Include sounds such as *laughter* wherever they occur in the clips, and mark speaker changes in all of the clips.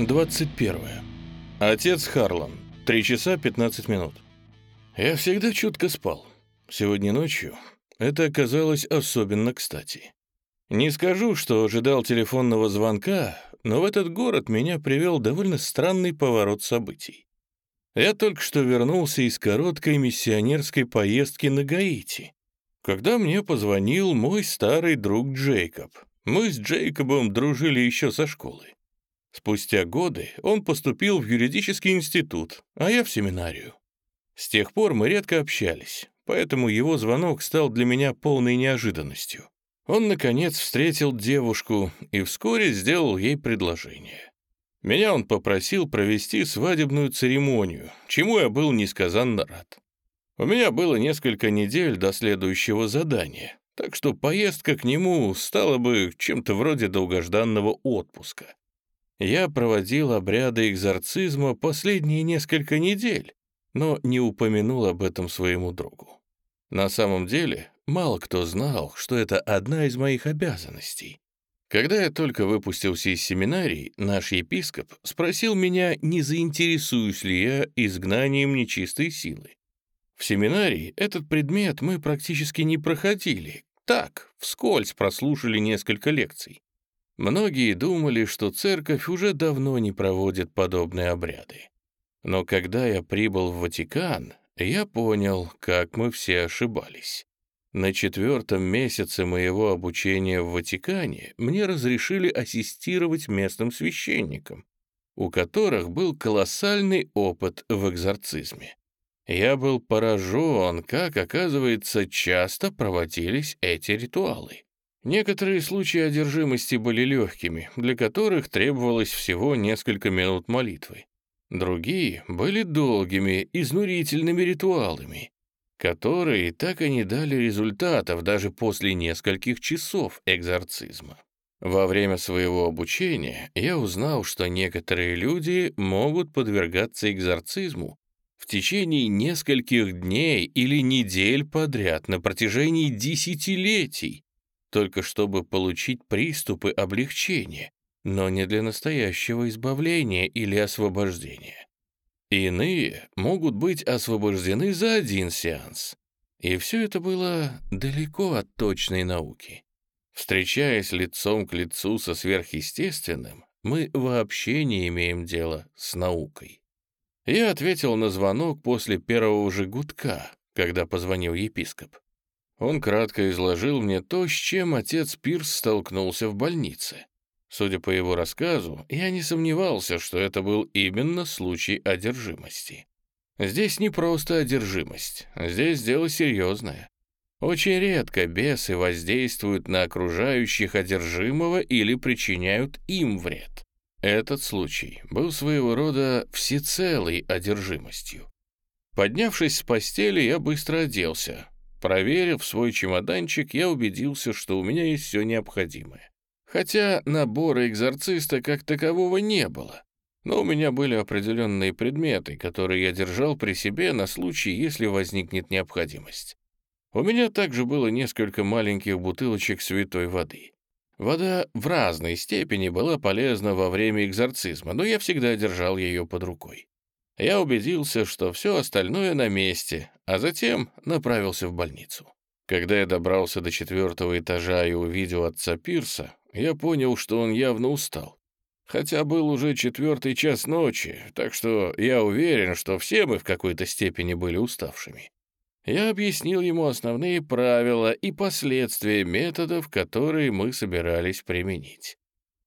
Speaker 1: Глава 21. Отец Харлан. 3 часа 15 минут. Я всегда чутко спал. Сегодня ночью это оказалось особенно кстати. Не скажу, что ожидал телефонного звонка, но в этот город меня привел довольно странный поворот событий. Я только что вернулся из короткой миссионерской поездки на Гаити, когда мне позвонил мой старый друг Джейкоб. Мы с Джейкобом дружили еще со школы. Спустя годы он поступил в юридический институт, а я в семинарию. С тех пор мы редко общались, поэтому его звонок стал для меня полной неожиданностью. Он, наконец, встретил девушку и вскоре сделал ей предложение. Меня он попросил провести свадебную церемонию, чему я был несказанно рад. У меня было несколько недель до следующего задания, так что поездка к нему стала бы чем-то вроде долгожданного отпуска. Я проводил обряды экзорцизма последние несколько недель, но не упомянул об этом своему другу. На самом деле, мало кто знал, что это одна из моих обязанностей. Когда я только выпустился из семинарии, наш епископ спросил меня, не заинтересуюсь ли я изгнанием нечистой силы. В семинарии этот предмет мы практически не проходили. Так, вскользь прослушали несколько лекций. Многие думали, что церковь уже давно не проводит подобные обряды. Но когда я прибыл в Ватикан, я понял, как мы все ошибались. На четвертом месяце моего обучения в Ватикане мне разрешили ассистировать местным священникам, у которых был колоссальный опыт в экзорцизме. Я был поражен, как, оказывается, часто проводились эти ритуалы. Некоторые случаи одержимости были легкими, для которых требовалось всего несколько минут молитвы. Другие были долгими, изнурительными ритуалами, которые так и не дали результатов даже после нескольких часов экзорцизма. Во время своего обучения я узнал, что некоторые люди могут подвергаться экзорцизму в течение нескольких дней или недель подряд на протяжении десятилетий, только чтобы получить приступы облегчения, но не для настоящего избавления или освобождения. Иные могут быть освобождены за один сеанс. И все это было далеко от точной науки. Встречаясь лицом к лицу со сверхъестественным, мы вообще не имеем дела с наукой. Я ответил на звонок после первого же гудка, когда позвонил епископ. Он кратко изложил мне то, с чем отец Пирс столкнулся в больнице. Судя по его рассказу, я не сомневался, что это был именно случай одержимости. Здесь не просто одержимость, здесь дело серьезное. Очень редко бесы воздействуют на окружающих одержимого или причиняют им вред. Этот случай был своего рода всецелой одержимостью. Поднявшись с постели, я быстро оделся, Проверив свой чемоданчик, я убедился, что у меня есть все необходимое. Хотя набора экзорциста как такового не было. Но у меня были определенные предметы, которые я держал при себе на случай, если возникнет необходимость. У меня также было несколько маленьких бутылочек святой воды. Вода в разной степени была полезна во время экзорцизма, но я всегда держал ее под рукой. Я убедился, что все остальное на месте, а затем направился в больницу. Когда я добрался до четвертого этажа и увидел отца Пирса, я понял, что он явно устал. Хотя был уже четвертый час ночи, так что я уверен, что все мы в какой-то степени были уставшими. Я объяснил ему основные правила и последствия методов, которые мы собирались применить.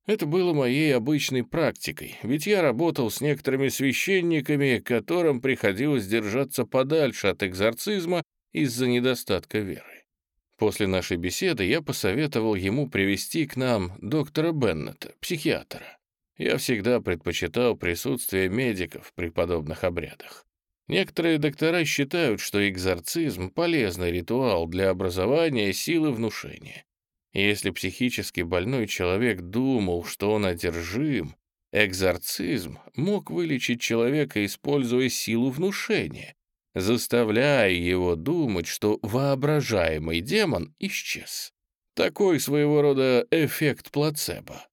Speaker 1: Это было моей обычной практикой, ведь я работал с некоторыми священниками, которым приходилось держаться подальше от экзорцизма из-за недостатка веры. После нашей беседы я посоветовал ему привести к нам доктора Беннета, психиатра. Я всегда предпочитал присутствие медиков при подобных обрядах. Некоторые доктора считают, что экзорцизм — полезный ритуал для образования силы внушения. Если психически больной человек думал, что он одержим, экзорцизм мог вылечить человека, используя силу внушения, заставляя его думать, что воображаемый демон исчез. Такой своего рода эффект плацебо.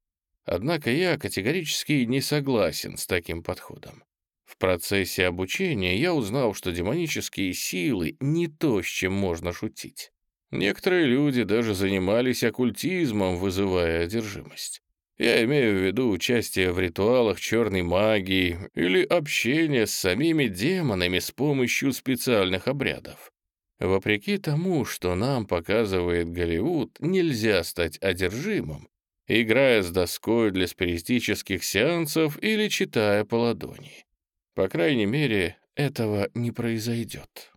Speaker 1: Однако я категорически не согласен с таким подходом. В процессе обучения я узнал, что демонические силы не то, с чем можно шутить. Некоторые люди даже занимались оккультизмом, вызывая одержимость. Я имею в виду участие в ритуалах черной магии или общение с самими демонами с помощью специальных обрядов. Вопреки тому, что нам показывает Голливуд, нельзя стать одержимым, играя с доской для спиритических сеансов или читая по ладони. По крайней мере, этого не произойдет.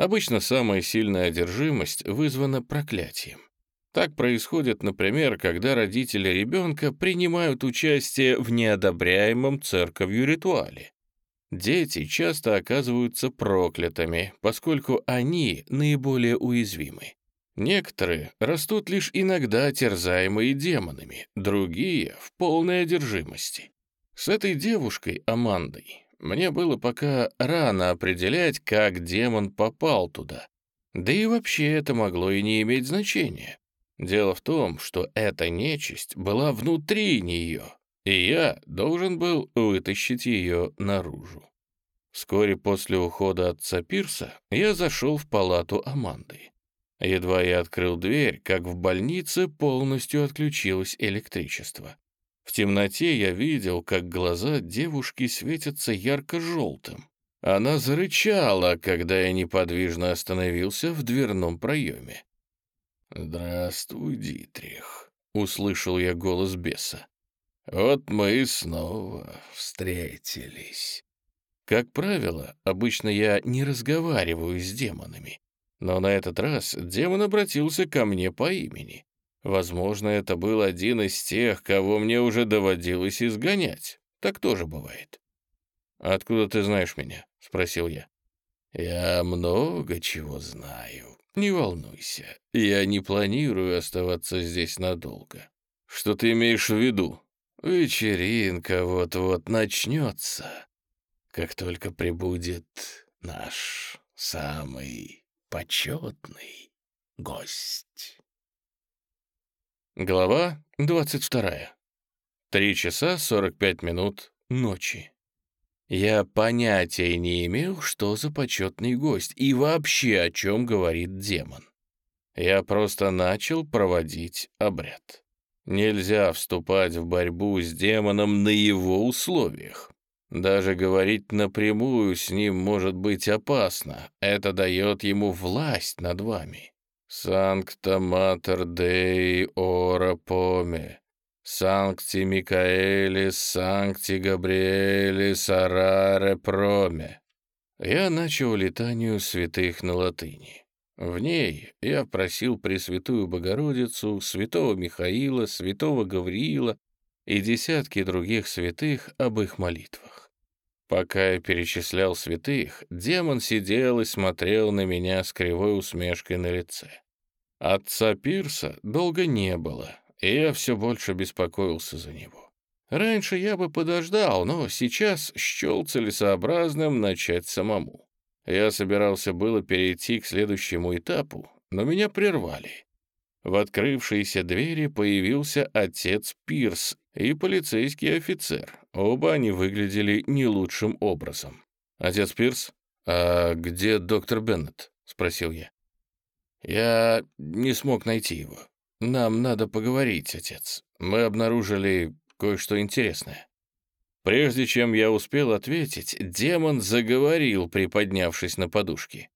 Speaker 1: Обычно самая сильная одержимость вызвана проклятием. Так происходит, например, когда родители ребенка принимают участие в неодобряемом церковью ритуале. Дети часто оказываются проклятыми, поскольку они наиболее уязвимы. Некоторые растут лишь иногда терзаемые демонами, другие — в полной одержимости. С этой девушкой, Амандой, мне было пока рано определять, как демон попал туда. Да и вообще это могло и не иметь значения. Дело в том, что эта нечисть была внутри нее, и я должен был вытащить ее наружу. Вскоре после ухода отца Пирса я зашел в палату Аманды. Едва я открыл дверь, как в больнице полностью отключилось электричество. В темноте я видел, как глаза девушки светятся ярко-желтым. Она зарычала, когда я неподвижно остановился в дверном проеме. «Здравствуй, Дитрих», — услышал я голос беса. «Вот мы и снова встретились». Как правило, обычно я не разговариваю с демонами. Но на этот раз демон обратился ко мне по имени. Возможно, это был один из тех, кого мне уже доводилось изгонять. Так тоже бывает. «Откуда ты знаешь меня?» — спросил я. «Я много чего знаю. Не волнуйся. Я не планирую оставаться здесь надолго. Что ты имеешь в виду? Вечеринка вот-вот начнется, как только прибудет наш самый почетный гость. Глава 22. Три часа 45 минут ночи. Я понятия не имел, что за почетный гость и вообще о чем говорит демон. Я просто начал проводить обряд. Нельзя вступать в борьбу с демоном на его условиях. Даже говорить напрямую с ним может быть опасно. Это дает ему власть над вами. «Санкта Матер Дей Ора Поме, Санкти Микаэлис, Санкти Габриэлис, Араре Проме». Я начал летанию святых на латыни. В ней я просил Пресвятую Богородицу, святого Михаила, святого Гавриила и десятки других святых об их молитвах. Пока я перечислял святых, демон сидел и смотрел на меня с кривой усмешкой на лице. Отца Пирса долго не было, и я все больше беспокоился за него. Раньше я бы подождал, но сейчас счел целесообразным начать самому. Я собирался было перейти к следующему этапу, но меня прервали. В открывшейся двери появился отец Пирс и полицейский офицер. Оба они выглядели не лучшим образом. «Отец Пирс, а где доктор Беннет?» — спросил я. «Я не смог найти его. Нам надо поговорить, отец. Мы обнаружили кое-что интересное». Прежде чем я успел ответить, демон заговорил, приподнявшись на подушке.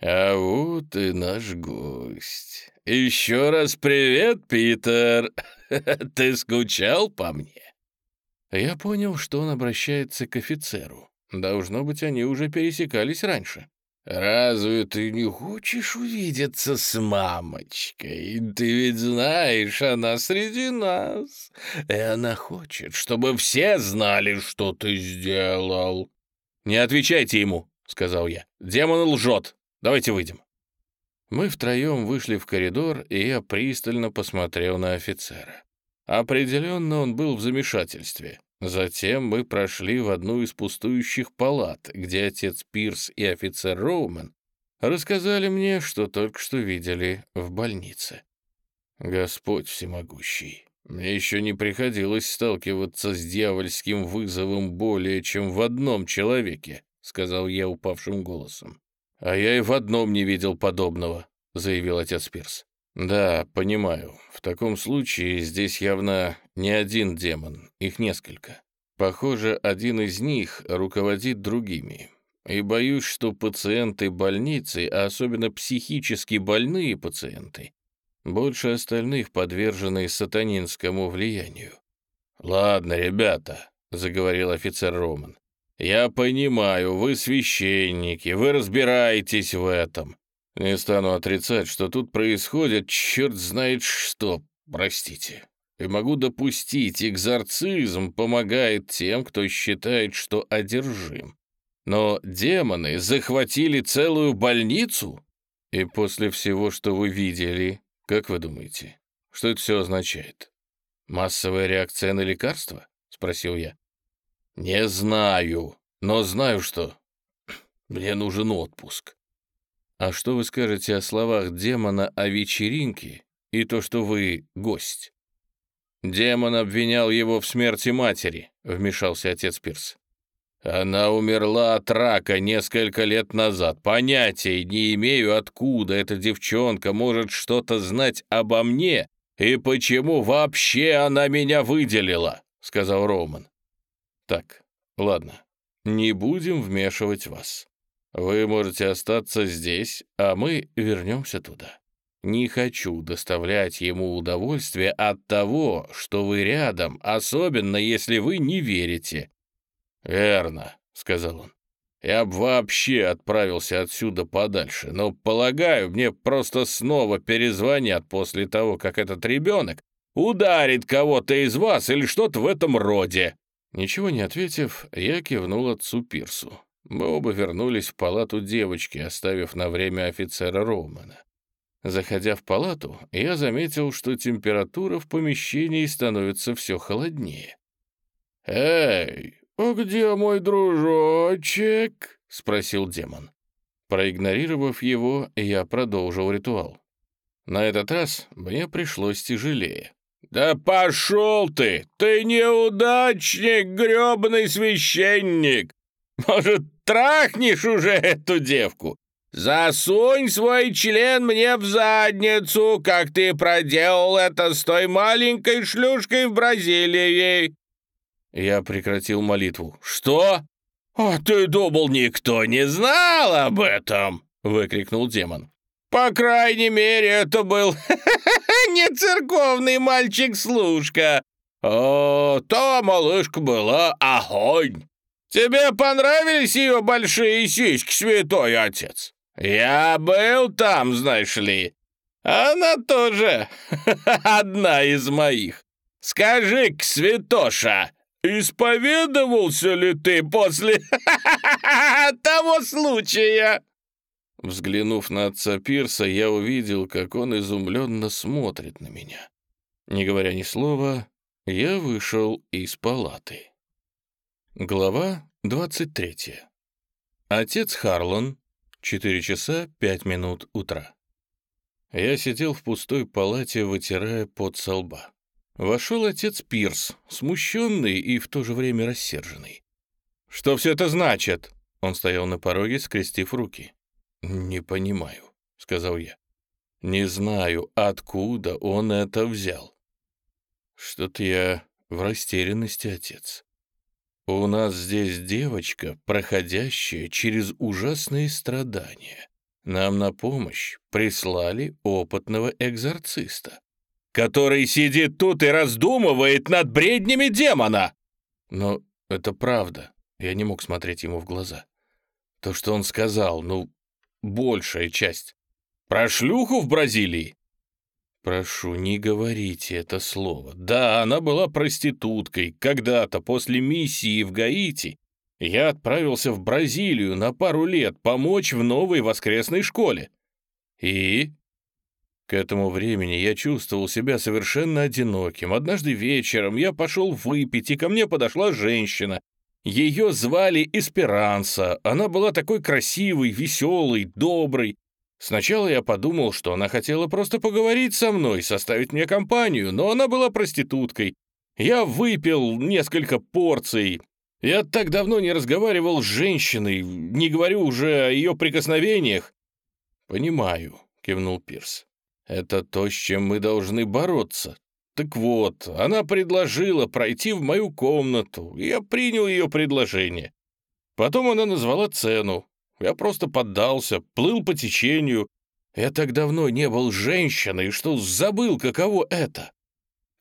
Speaker 1: «А вот и наш гость. Еще раз привет, Питер. *laughs* Ты скучал по мне?» Я понял, что он обращается к офицеру. Должно быть, они уже пересекались раньше. «Разве ты не хочешь увидеться с мамочкой? Ты ведь знаешь, она среди нас, и она хочет, чтобы все знали, что ты сделал». «Не отвечайте ему», — сказал я. «Демон лжет. Давайте выйдем». Мы втроем вышли в коридор, и я пристально посмотрел на офицера. Определенно он был в замешательстве. Затем мы прошли в одну из пустующих палат, где отец Пирс и офицер Роумен рассказали мне, что только что видели в больнице. «Господь всемогущий, Мне еще не приходилось сталкиваться с дьявольским вызовом более чем в одном человеке, сказал я упавшим голосом. А я и в одном не видел подобного, заявил отец Пирс. Да, понимаю. В таком случае здесь явно не один демон, их несколько. Похоже, один из них руководит другими. И боюсь, что пациенты больницы, а особенно психически больные пациенты, больше остальных подвержены сатанинскому влиянию. «Ладно, ребята», — заговорил офицер Роман, — «я понимаю, вы священники, вы разбираетесь в этом. Не стану отрицать, что тут происходит черт знает что, простите. И могу допустить, экзорцизм помогает тем, кто считает, что одержим. Но демоны захватили целую больницу? И после всего, что вы видели, как вы думаете, что это все означает? Массовая реакция на лекарства? Спросил я. Не знаю, но знаю, что мне нужен отпуск. А что вы скажете о словах демона о вечеринке и то, что вы гость? Демон обвинял его в смерти матери, вмешался отец Пирс. Она умерла от рака несколько лет назад. Понятия не имею, откуда эта девчонка может что-то знать обо мне и почему вообще она меня выделила», — сказал Роман. «Так, ладно, не будем вмешивать вас. Вы можете остаться здесь, а мы вернемся туда. Не хочу доставлять ему удовольствие от того, что вы рядом, особенно если вы не верите. «Верно», — сказал он. «Я бы вообще отправился отсюда подальше, но, полагаю, мне просто снова перезвонят после того, как этот ребенок ударит кого-то из вас или что-то в этом роде». Ничего не ответив, я кивнул отцу Пирсу. Мы оба вернулись в палату девочки, оставив на время офицера Роумана. Заходя в палату, я заметил, что температура в помещении становится все холоднее. «Эй, «А где мой дружочек?» — спросил демон. Проигнорировав его, я продолжил ритуал. На этот раз мне пришлось тяжелее. «Да пошел ты! Ты неудачник, гребаный священник! Может, трахнешь уже эту девку? Засунь свой член мне в задницу, как ты проделал это с той маленькой шлюшкой в Бразилии!» Я прекратил молитву. «Что? А ты думал, никто не знал об этом?» — выкрикнул демон. «По крайней мере, это был *laughs* не церковный мальчик-служка. О, та малышка была огонь. Тебе понравились ее большие сиськи, святой отец? Я был там, знаешь ли. Она тоже *laughs* одна из моих. Скажи-ка, святоша, «Исповедовался ли ты после *laughs* того случая?» Взглянув на отца Пирса, я увидел, как он изумленно смотрит на меня. Не говоря ни слова, я вышел из палаты. Глава 23. Отец Харлан. 4 часа 5 минут утра. Я сидел в пустой палате, вытирая пот со лба. Вошел отец Пирс, смущенный и в то же время рассерженный. «Что все это значит?» Он стоял на пороге, скрестив руки. «Не понимаю», — сказал я. «Не знаю, откуда он это взял». «Что-то я в растерянности, отец. У нас здесь девочка, проходящая через ужасные страдания. Нам на помощь прислали опытного экзорциста который сидит тут и раздумывает над бреднями демона!» Но это правда. Я не мог смотреть ему в глаза. То, что он сказал, ну, большая часть. Про шлюху в Бразилии? Прошу, не говорите это слово. Да, она была проституткой. Когда-то после миссии в Гаити я отправился в Бразилию на пару лет помочь в новой воскресной школе. И к этому времени я чувствовал себя совершенно одиноким. Однажды вечером я пошел выпить, и ко мне подошла женщина. Ее звали Эсперанса. Она была такой красивой, веселой, доброй. Сначала я подумал, что она хотела просто поговорить со мной, составить мне компанию, но она была проституткой. Я выпил несколько порций. Я так давно не разговаривал с женщиной, не говорю уже о ее прикосновениях. «Понимаю», — кивнул Пирс. «Это то, с чем мы должны бороться. Так вот, она предложила пройти в мою комнату, и я принял ее предложение. Потом она назвала цену. Я просто поддался, плыл по течению. Я так давно не был женщиной, что забыл, каково это.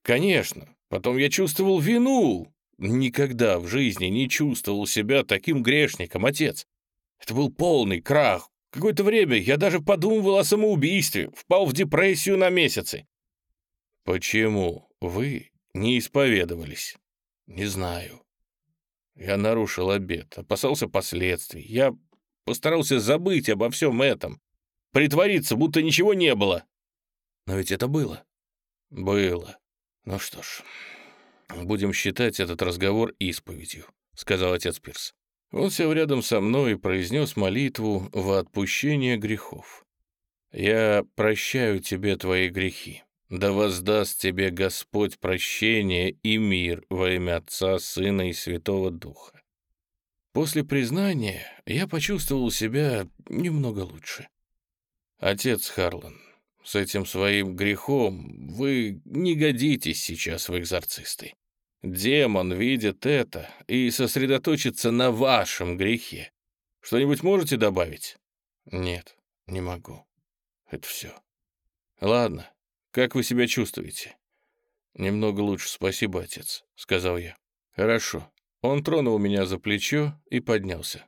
Speaker 1: Конечно, потом я чувствовал вину. Никогда в жизни не чувствовал себя таким грешником, отец. Это был полный крах. Какое-то время я даже подумывал о самоубийстве, впал в депрессию на месяцы. Почему вы не исповедовались? Не знаю. Я нарушил обет, опасался последствий. Я постарался забыть обо всем этом, притвориться, будто ничего не было. Но ведь это было. Было. Ну что ж, будем считать этот разговор исповедью, сказал отец Пирс. Он сел рядом со мной и произнес молитву во отпущение грехов. «Я прощаю тебе твои грехи. Да воздаст тебе Господь прощение и мир во имя Отца, Сына и Святого Духа. После признания я почувствовал себя немного лучше. Отец Харлан, с этим своим грехом вы не годитесь сейчас в экзорцисты. Демон видит это и сосредоточится на вашем грехе. Что-нибудь можете добавить? Нет, не могу. Это все. Ладно, как вы себя чувствуете?» «Немного лучше, спасибо, отец», — сказал я. «Хорошо». Он тронул меня за плечо и поднялся.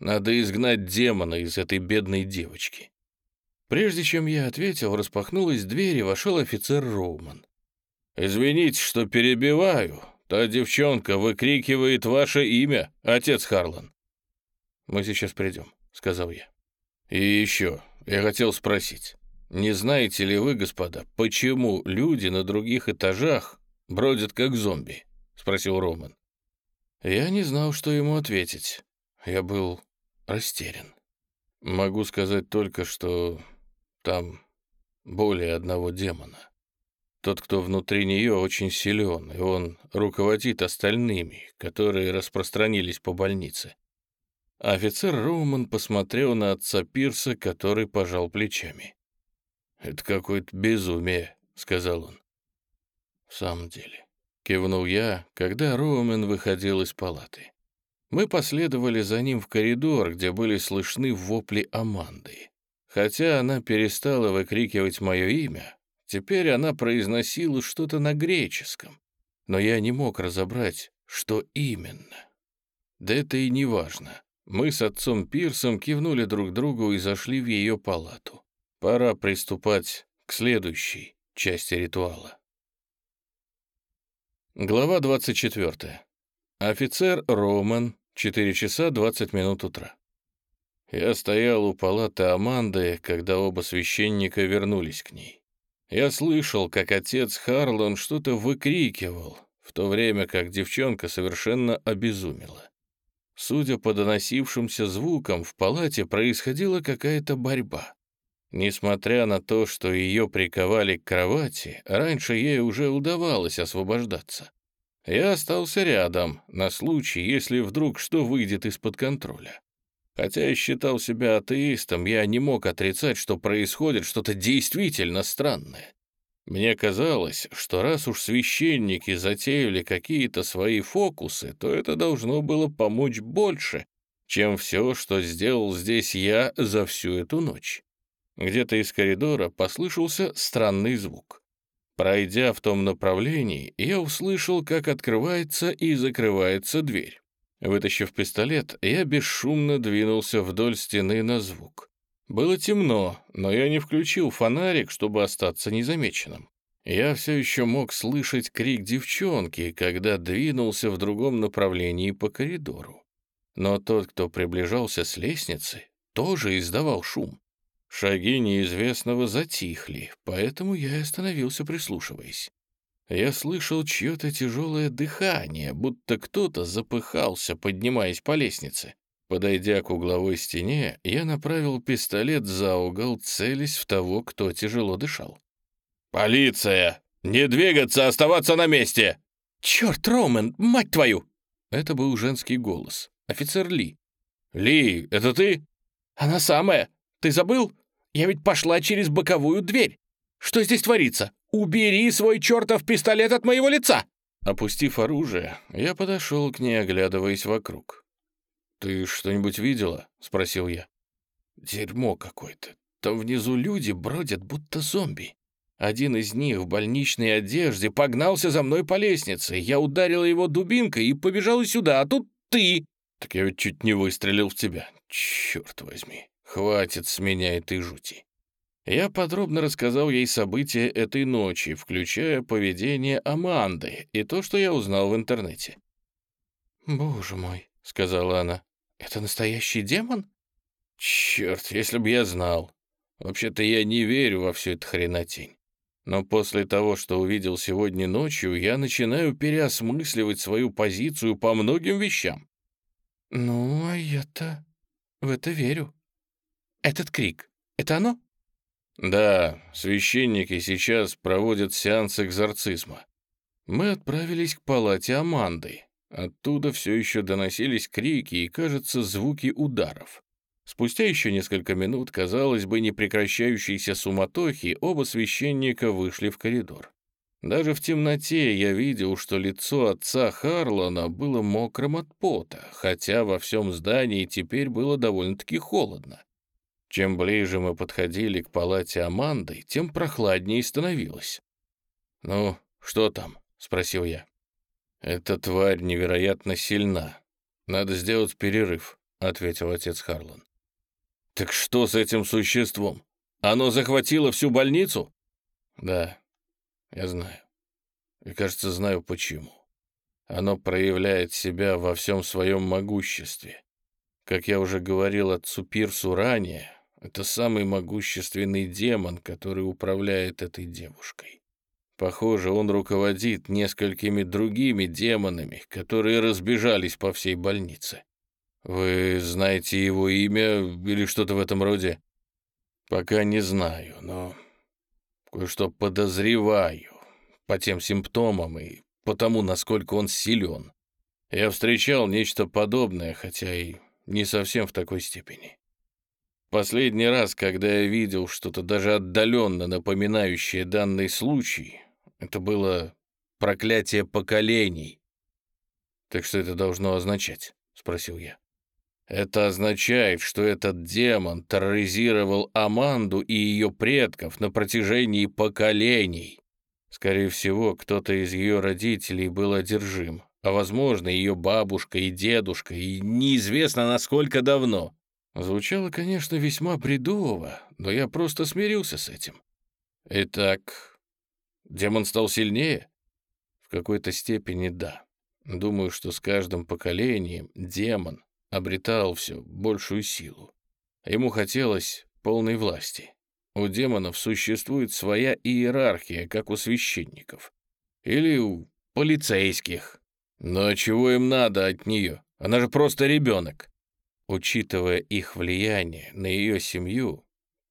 Speaker 1: «Надо изгнать демона из этой бедной девочки». Прежде чем я ответил, распахнулась дверь и вошел офицер Роуман. «Извините, что перебиваю. Та девчонка выкрикивает ваше имя, отец Харлан». «Мы сейчас придем», — сказал я. «И еще, я хотел спросить. Не знаете ли вы, господа, почему люди на других этажах бродят как зомби?» — спросил Роман. Я не знал, что ему ответить. Я был растерян. Могу сказать только, что там более одного демона. Тот, кто внутри нее, очень силен, и он руководит остальными, которые распространились по больнице. Офицер Роуман посмотрел на отца Пирса, который пожал плечами. «Это какое-то безумие», — сказал он. «В самом деле», — кивнул я, когда Роумен выходил из палаты. Мы последовали за ним в коридор, где были слышны вопли Аманды. Хотя она перестала выкрикивать мое имя, теперь она произносила что-то на греческом, но я не мог разобрать, что именно. Да это и не важно. Мы с отцом Пирсом кивнули друг другу и зашли в ее палату. Пора приступать к следующей части ритуала. Глава 24. Офицер Роман, 4 часа 20 минут утра. Я стоял у палаты Аманды, когда оба священника вернулись к ней. Я слышал, как отец Харлан что-то выкрикивал, в то время как девчонка совершенно обезумела. Судя по доносившимся звукам, в палате происходила какая-то борьба. Несмотря на то, что ее приковали к кровати, раньше ей уже удавалось освобождаться. Я остался рядом, на случай, если вдруг что выйдет из-под контроля. Хотя я считал себя атеистом, я не мог отрицать, что происходит что-то действительно странное. Мне казалось, что раз уж священники затеяли какие-то свои фокусы, то это должно было помочь больше, чем все, что сделал здесь я за всю эту ночь. Где-то из коридора послышался странный звук. Пройдя в том направлении, я услышал, как открывается и закрывается дверь. Вытащив пистолет, я бесшумно двинулся вдоль стены на звук. Было темно, но я не включил фонарик, чтобы остаться незамеченным. Я все еще мог слышать крик девчонки, когда двинулся в другом направлении по коридору. Но тот, кто приближался с лестницы, тоже издавал шум. Шаги неизвестного затихли, поэтому я и остановился, прислушиваясь. Я слышал чье-то тяжелое дыхание, будто кто-то запыхался, поднимаясь по лестнице. Подойдя к угловой стене, я направил пистолет за угол, целясь в того, кто тяжело дышал. «Полиция! Не двигаться, оставаться на месте!»
Speaker 2: «Черт, Роумен, мать твою!»
Speaker 1: Это был женский голос. Офицер Ли. «Ли, это ты?»
Speaker 2: «Она самая. Ты забыл? Я ведь пошла через боковую дверь. Что здесь творится? Убери свой чертов пистолет от моего лица!»
Speaker 1: Опустив оружие, я подошел к ней, оглядываясь вокруг. «Ты что-нибудь видела?» — спросил я. «Дерьмо какое-то. Там внизу люди бродят, будто зомби. Один из них в больничной одежде погнался за мной по лестнице. Я ударил его дубинкой и побежал сюда, а тут ты!» «Так я ведь чуть не выстрелил в тебя. Черт возьми, хватит с меня этой жути». Я подробно рассказал ей события этой ночи, включая поведение Аманды и то, что я узнал в интернете.
Speaker 2: «Боже мой», — сказала она, — «это настоящий демон?»
Speaker 1: «Черт, если бы я знал. Вообще-то я не верю во всю эту хренотень. Но после того, что увидел сегодня ночью, я начинаю переосмысливать свою позицию по многим вещам.
Speaker 2: «Ну, а я-то в это верю. Этот крик — это оно?»
Speaker 1: «Да, священники сейчас проводят сеанс экзорцизма. Мы отправились к палате Аманды. Оттуда все еще доносились крики и, кажется, звуки ударов. Спустя еще несколько минут, казалось бы, непрекращающейся суматохи, оба священника вышли в коридор. Даже в темноте я видел, что лицо отца Харлана было мокрым от пота, хотя во всем здании теперь было довольно-таки холодно. Чем ближе мы подходили к палате Аманды, тем прохладнее становилось. «Ну, что там?» — спросил я. «Эта тварь невероятно сильна. Надо сделать перерыв», — ответил отец Харлан. «Так что с этим существом? Оно захватило всю больницу?» «Да, я знаю. И, кажется, знаю почему. Оно проявляет себя во всем своем могуществе. Как я уже говорил отцу Пирсу ранее, это самый могущественный демон, который управляет этой девушкой. Похоже, он руководит несколькими другими демонами, которые разбежались по всей больнице. Вы знаете его имя или что-то в этом роде? Пока не знаю, но кое-что подозреваю по тем симптомам и по тому, насколько он силен. Я встречал нечто подобное, хотя и не совсем в такой степени. Последний раз, когда я видел что-то даже отдаленно напоминающее данный случай, это было проклятие поколений. «Так что это должно означать?» — спросил я. Это означает, что этот демон терроризировал Аманду и ее предков на протяжении поколений. Скорее всего, кто-то из ее родителей был одержим, а, возможно, ее бабушка и дедушка, и неизвестно, насколько давно. Звучало, конечно, весьма бредово, но я просто смирился с этим. Итак, демон стал сильнее? В какой-то степени да. Думаю, что с каждым поколением демон обретал все большую силу. Ему хотелось полной власти. У демонов существует своя иерархия, как у священников. Или у полицейских. Но чего им надо от нее? Она же просто ребенок. Учитывая их влияние на ее семью,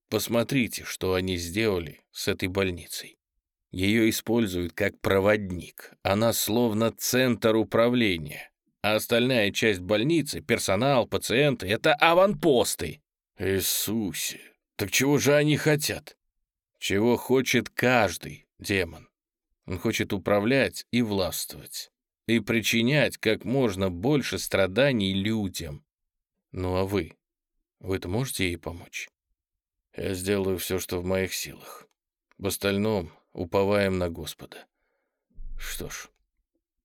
Speaker 1: посмотрите, что они сделали с этой больницей. Ее используют как проводник. Она словно центр управления а остальная часть больницы, персонал, пациенты — это аванпосты. Иисусе, так чего же они хотят? Чего хочет каждый демон? Он хочет управлять и властвовать, и причинять как можно больше страданий людям. Ну а вы? Вы-то можете ей помочь? Я сделаю все, что в моих силах. В остальном уповаем на Господа. Что ж,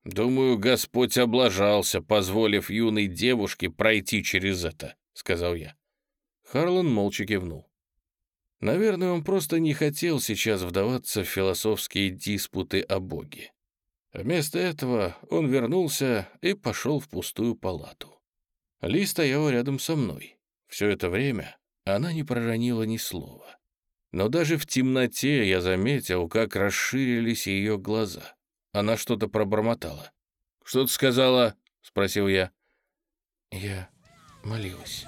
Speaker 1: «Думаю, Господь облажался, позволив юной девушке пройти через это», — сказал я. Харлан молча кивнул. Наверное, он просто не хотел сейчас вдаваться в философские диспуты о Боге. Вместо этого он вернулся и пошел в пустую палату. Ли стояла рядом со мной. Все это время она не проронила ни слова. Но даже в темноте я заметил, как расширились ее глаза. Она что-то пробормотала. «Что ты сказала?» — спросил я.
Speaker 2: «Я молилась.